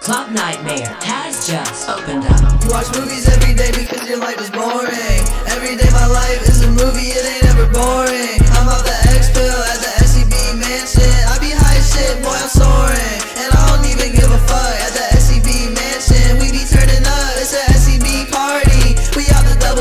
Club Nightmare has just opened up. Watch movies every day because your life is boring. Every day my life is a movie, it ain't ever boring.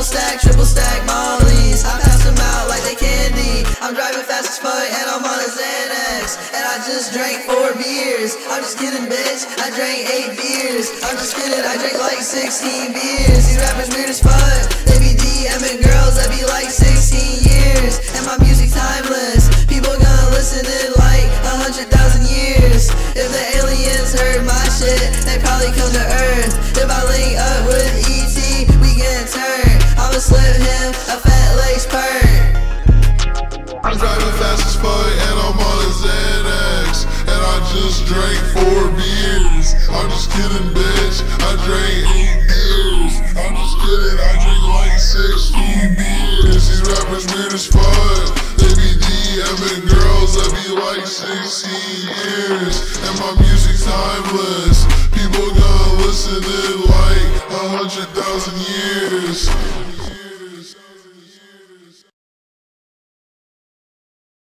Double stack, triple stack mollies. I pass them out like they candy. I'm driving fast as fuck and I'm on a Xanax. And I just drank four beers. I'm just kidding, bitch. I drank eight beers. I'm just kidding, I drank like 16 beers. These rappers weird as fuck. They be DMing girls that be like 16 years. And my music's timeless. People gonna listen in like a hundred thousand years. If the aliens heard my shit, they probably come to drank four beers. I'm just kidding bitch, I drank eight beers. I'm just kidding, I drink like 16 beers. These rappers weird as fuck. They be DMing girls that be like 16 years. And my music's timeless. People gonna listen in like a hundred thousand years